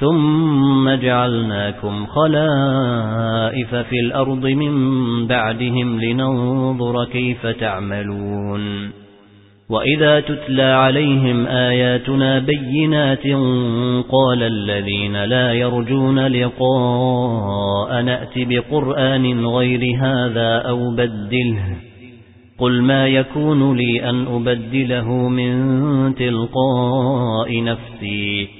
ثم جعلناكم خلائف في الأرض من بعدهم لننظر كيف تعملون. وَإِذَا تُتْلَى عَلَيْهِمْ آيَاتُنَا بَيِّنَاتٍ قَالَ الَّذِينَ لَا يَرْجُونَ لِقَاءَ نَأْتِ بِقُرْآنٍ غَيْرِ هَذَا أَوْ بَدِّلْهُ. قُلْ مَا يَكُونُ لِي أَنْ أُبَدِّلَهُ مِنْ تِلْقَاءِ نَفْسِي.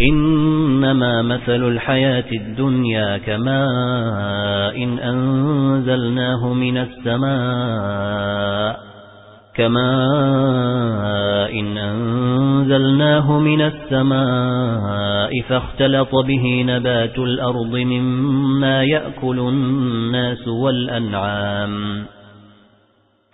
إِنَّمَا مَثَلُ الْحَيَاةِ الدُّنْيَا كَمَاءٍ إن أَنزَلْنَاهُ مِنَ السَّمَاءِ كَمَاءٍ إن أَنزَلْنَاهُ مِنَ السَّمَاءِ فَاخْتَلَطَ بِهِ نَبَاتُ الْأَرْضِ مِمَّا يَأْكُلُ النَّاسُ وَالْأَنْعَامُ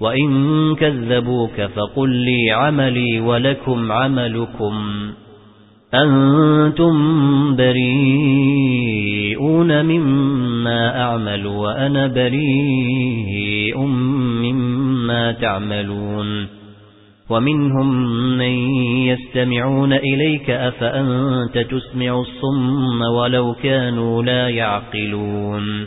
وَإِن كَذَّبُوكَ فَقُل لِّي عَمَلِي وَلَكُمْ عَمَلُكُمْ أَنتُم بَرِيئُونَ مِمَّا أَعْمَلُ وَأَنَا بَرِيءٌ مِّمَّا تَعْمَلُونَ وَمِنْهُم مَّن يَسْتَمِعُونَ إِلَيْكَ أَفَأَنتَ تُسْمِعُ الصُّمَّ وَلَوْ كَانُوا لَا يَعْقِلُونَ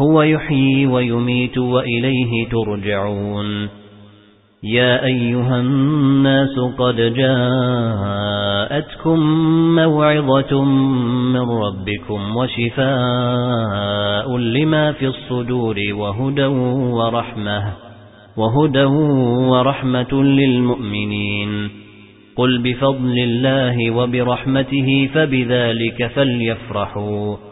هو يحيي ويميت وإليه ترجعون. يا أيها الناس قد جاءتكم موعظة من ربكم وشفاء لما في الصدور وهدى ورحمة وهدى ورحمة للمؤمنين. قل بفضل الله وبرحمته فبذلك فليفرحوا.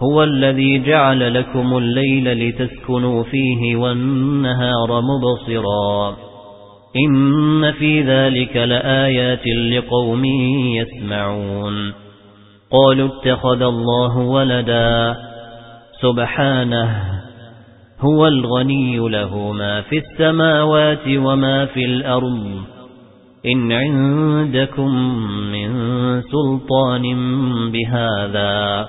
هو الذي جعل لكم الليل لتسكنوا فيه والنهار مبصرا. إن في ذلك لآيات لقوم يسمعون. قالوا اتخذ الله ولدا. سبحانه هو الغني له ما في السماوات وما في الأرض. إن عندكم من سلطان بهذا.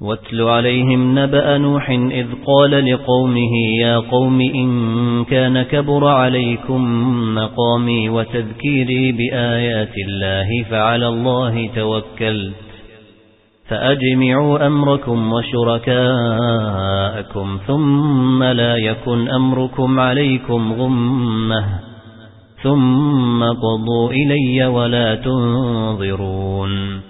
واتل عليهم نبأ نوح إذ قال لقومه يا قوم إن كان كبر عليكم مقامي وتذكيري بآيات الله فعلى الله توكلت فأجمعوا أمركم وشركاءكم ثم لا يكن أمركم عليكم غمة ثم قضوا إلي ولا تنظرون.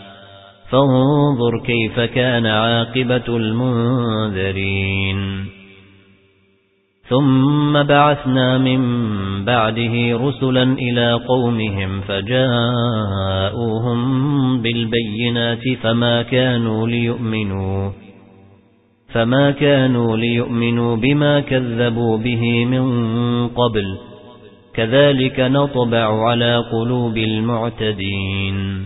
فانظر كيف كان عاقبة المنذرين. ثم بعثنا من بعده رسلا إلى قومهم فجاءوهم بالبينات فما كانوا ليؤمنوا فما كانوا ليؤمنوا بما كذبوا به من قبل كذلك نطبع على قلوب المعتدين.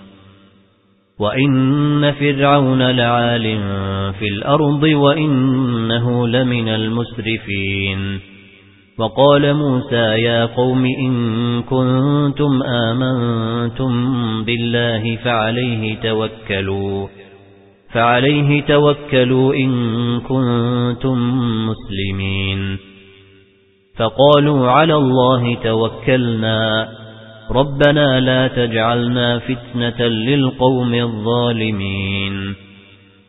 وَإِنَّ فِرْعَوْنَ لَعَالٍ فِي الْأَرْضِ وَإِنَّهُ لَمِنَ الْمُسْرِفِينَ وَقَالَ مُوسَى يَا قَوْمِ إِن كُنتُمْ آمَنتُم بِاللَّهِ فَعَلَيْهِ تَوَكَّلُوا فَعَلَيْهِ تَوَكَّلُوا إِن كُنتُم مُّسْلِمِينَ فَقَالُوا عَلَى اللَّهِ تَوَكَّلْنَا رَبَّنَا لَا تَجْعَلْنَا فِتْنَةً لِلْقَوْمِ الظَّالِمِينَ.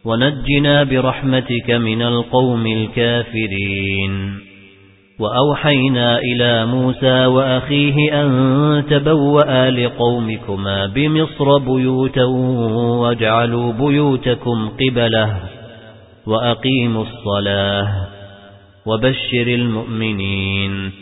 وَنَجِّنَا بِرَحْمَتِكَ مِنَ الْقَوْمِ الْكَافِرِينَ. وَأَوْحَيْنَا إِلَى مُوسَى وَأَخِيهِ أَن تَبَوَّآ لِقَوْمِكُمَا بِمِصْرَ بُيُوتًا وَاجْعَلُوا بُيُوتَكُمْ قِبَلَةً وَأَقِيمُوا الصَّلَاةَ وَبَشِّرِ الْمُؤْمِنِينَ.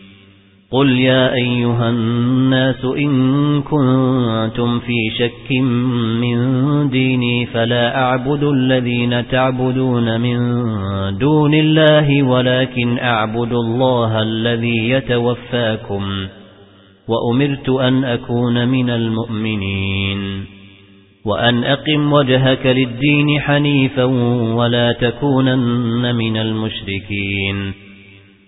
قل يا أيها الناس إن كنتم في شك من ديني فلا أعبد الذين تعبدون من دون الله ولكن أعبد الله الذي يتوفاكم وأمرت أن أكون من المؤمنين وأن أقم وجهك للدين حنيفا ولا تكونن من المشركين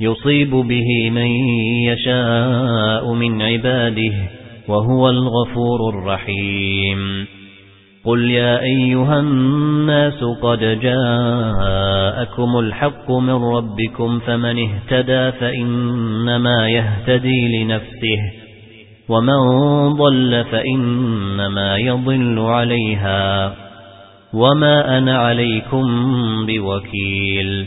يصيب به من يشاء من عباده وهو الغفور الرحيم. قل يا أيها الناس قد جاءكم الحق من ربكم فمن اهتدى فإنما يهتدي لنفسه ومن ضل فإنما يضل عليها وما أنا عليكم بوكيل.